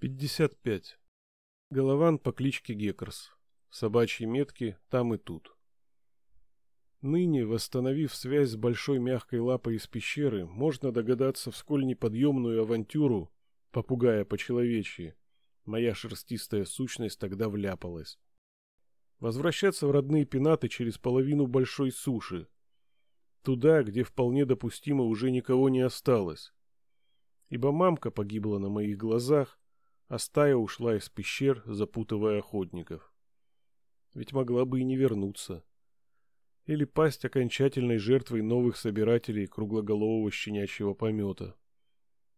55. Голован по кличке Геккерс. Собачьи метки там и тут. Ныне, восстановив связь с большой мягкой лапой из пещеры, можно догадаться, в сколь неподъемную авантюру, попугая по-человечьи, моя шерстистая сущность тогда вляпалась. Возвращаться в родные пенаты через половину большой суши. Туда, где вполне допустимо уже никого не осталось. Ибо мамка погибла на моих глазах, а стая ушла из пещер, запутывая охотников. Ведь могла бы и не вернуться. Или пасть окончательной жертвой новых собирателей круглоголового щенячьего помета.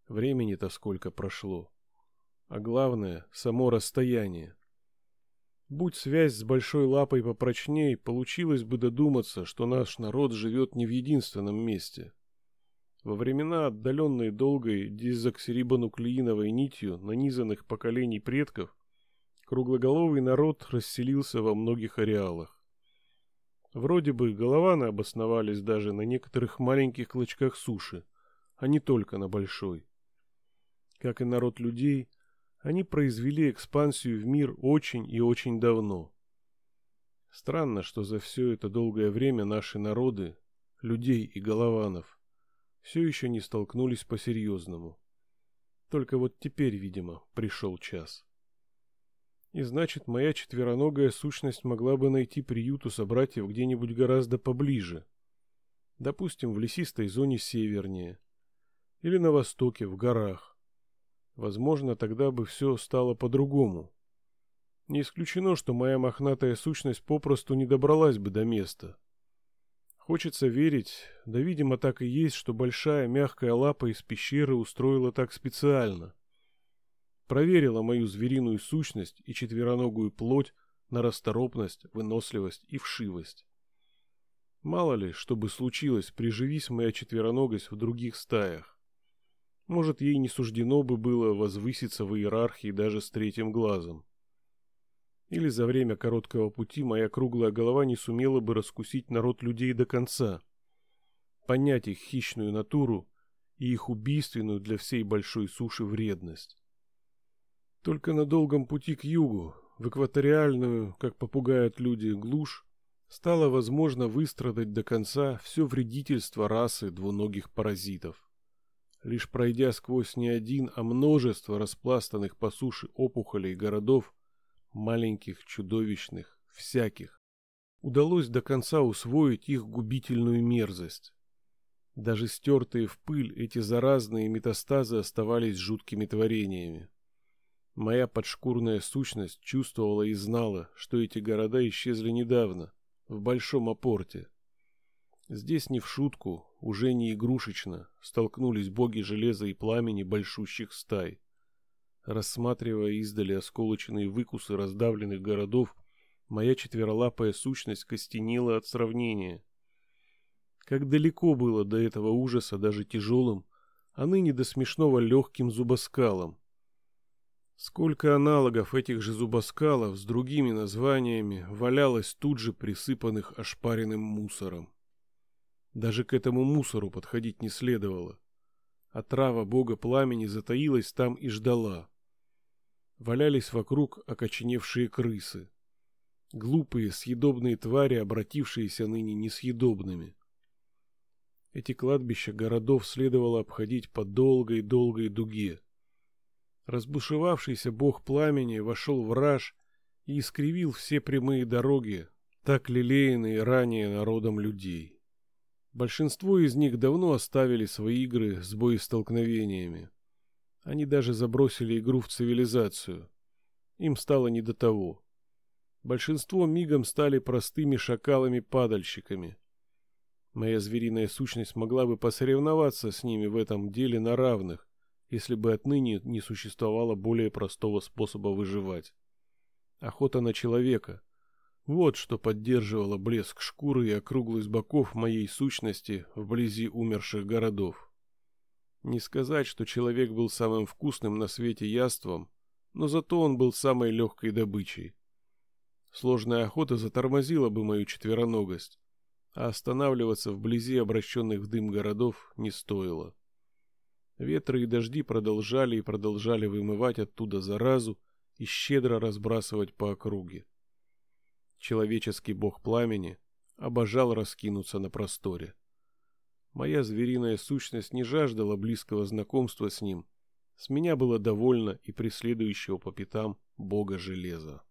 Времени-то сколько прошло. А главное, само расстояние. Будь связь с большой лапой попрочней, получилось бы додуматься, что наш народ живет не в единственном месте. Во времена, отдаленные долгой дезоксирибонуклеиновой нитью нанизанных поколений предков, круглоголовый народ расселился во многих ареалах. Вроде бы голованы обосновались даже на некоторых маленьких клочках суши, а не только на большой. Как и народ людей, они произвели экспансию в мир очень и очень давно. Странно, что за все это долгое время наши народы, людей и голованов, все еще не столкнулись по-серьезному. Только вот теперь, видимо, пришел час. И значит, моя четвероногая сущность могла бы найти приют у собратьев где-нибудь гораздо поближе. Допустим, в лесистой зоне севернее. Или на востоке, в горах. Возможно, тогда бы все стало по-другому. Не исключено, что моя мохнатая сущность попросту не добралась бы до места. Хочется верить, да видимо так и есть, что большая мягкая лапа из пещеры устроила так специально. Проверила мою звериную сущность и четвероногую плоть на расторопность, выносливость и вшивость. Мало ли, что бы случилось, приживись моя четвероногость в других стаях. Может, ей не суждено бы было возвыситься в иерархии даже с третьим глазом. Или за время короткого пути моя круглая голова не сумела бы раскусить народ людей до конца, понять их хищную натуру и их убийственную для всей большой суши вредность. Только на долгом пути к югу, в экваториальную, как попугают люди, глушь, стало возможно выстрадать до конца все вредительство расы двуногих паразитов. Лишь пройдя сквозь не один, а множество распластанных по суше опухолей городов, маленьких, чудовищных, всяких. Удалось до конца усвоить их губительную мерзость. Даже стертые в пыль эти заразные метастазы оставались жуткими творениями. Моя подшкурная сущность чувствовала и знала, что эти города исчезли недавно, в Большом Апорте. Здесь не в шутку, уже не игрушечно, столкнулись боги железа и пламени большущих стай. Рассматривая издали осколоченные выкусы раздавленных городов, моя четверолапая сущность костенела от сравнения. Как далеко было до этого ужаса даже тяжелым, а ныне до смешного легким зубоскалом. Сколько аналогов этих же зубоскалов с другими названиями валялось тут же присыпанных ошпаренным мусором. Даже к этому мусору подходить не следовало. А трава бога пламени затаилась там и ждала валялись вокруг окоченевшие крысы. Глупые, съедобные твари, обратившиеся ныне несъедобными. Эти кладбища городов следовало обходить по долгой-долгой дуге. Разбушевавшийся бог пламени вошел в раж и искривил все прямые дороги, так лелеянные ранее народом людей. Большинство из них давно оставили свои игры с боестолкновениями. Они даже забросили игру в цивилизацию. Им стало не до того. Большинство мигом стали простыми шакалами-падальщиками. Моя звериная сущность могла бы посоревноваться с ними в этом деле на равных, если бы отныне не существовало более простого способа выживать. Охота на человека. Вот что поддерживало блеск шкуры и округлость боков моей сущности вблизи умерших городов. Не сказать, что человек был самым вкусным на свете яством, но зато он был самой легкой добычей. Сложная охота затормозила бы мою четвероногость, а останавливаться вблизи обращенных в дым городов не стоило. Ветры и дожди продолжали и продолжали вымывать оттуда заразу и щедро разбрасывать по округе. Человеческий бог пламени обожал раскинуться на просторе. Моя звериная сущность не жаждала близкого знакомства с ним. С меня было довольно и преследующего по пятам бога железа.